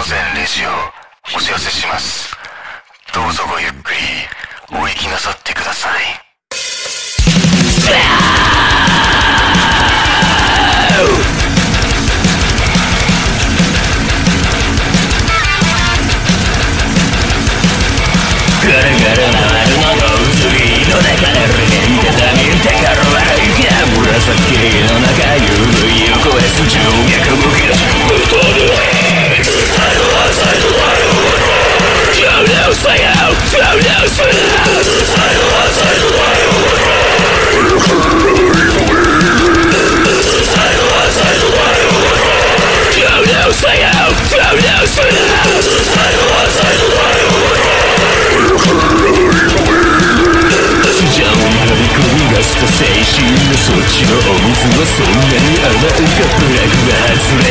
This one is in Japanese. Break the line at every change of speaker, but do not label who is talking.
午前0時をお知らせします。どうぞごゆっくりお行きなさってください。
ぐるぐる回るのの次の中で見てた見てから紫の中ゆるいを超えす静した青春のそっちのお水はそんなに甘いかプラグが外れ